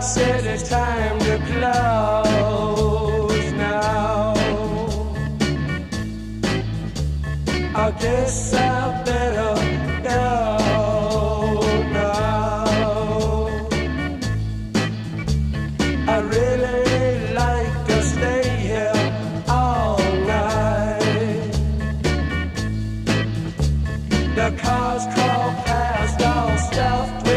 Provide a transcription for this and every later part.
said it's time to close. this out better now, now. I really like to stay here all night. The cars crawl past all stuffed.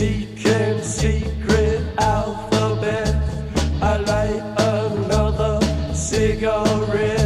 Speaking secret alphabet, I light another cigarette.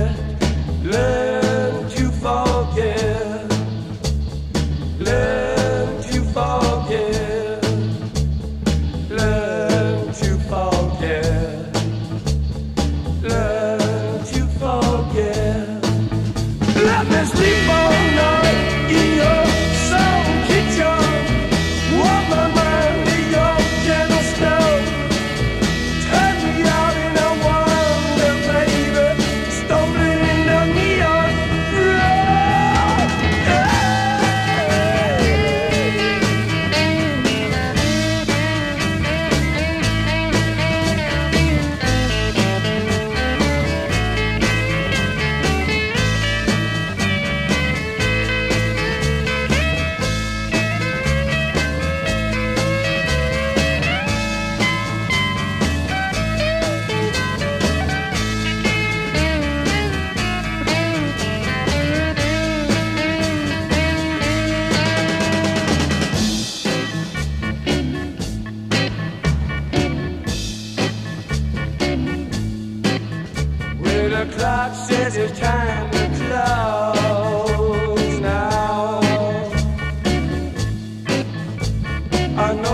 the clock says it's time to close now. I know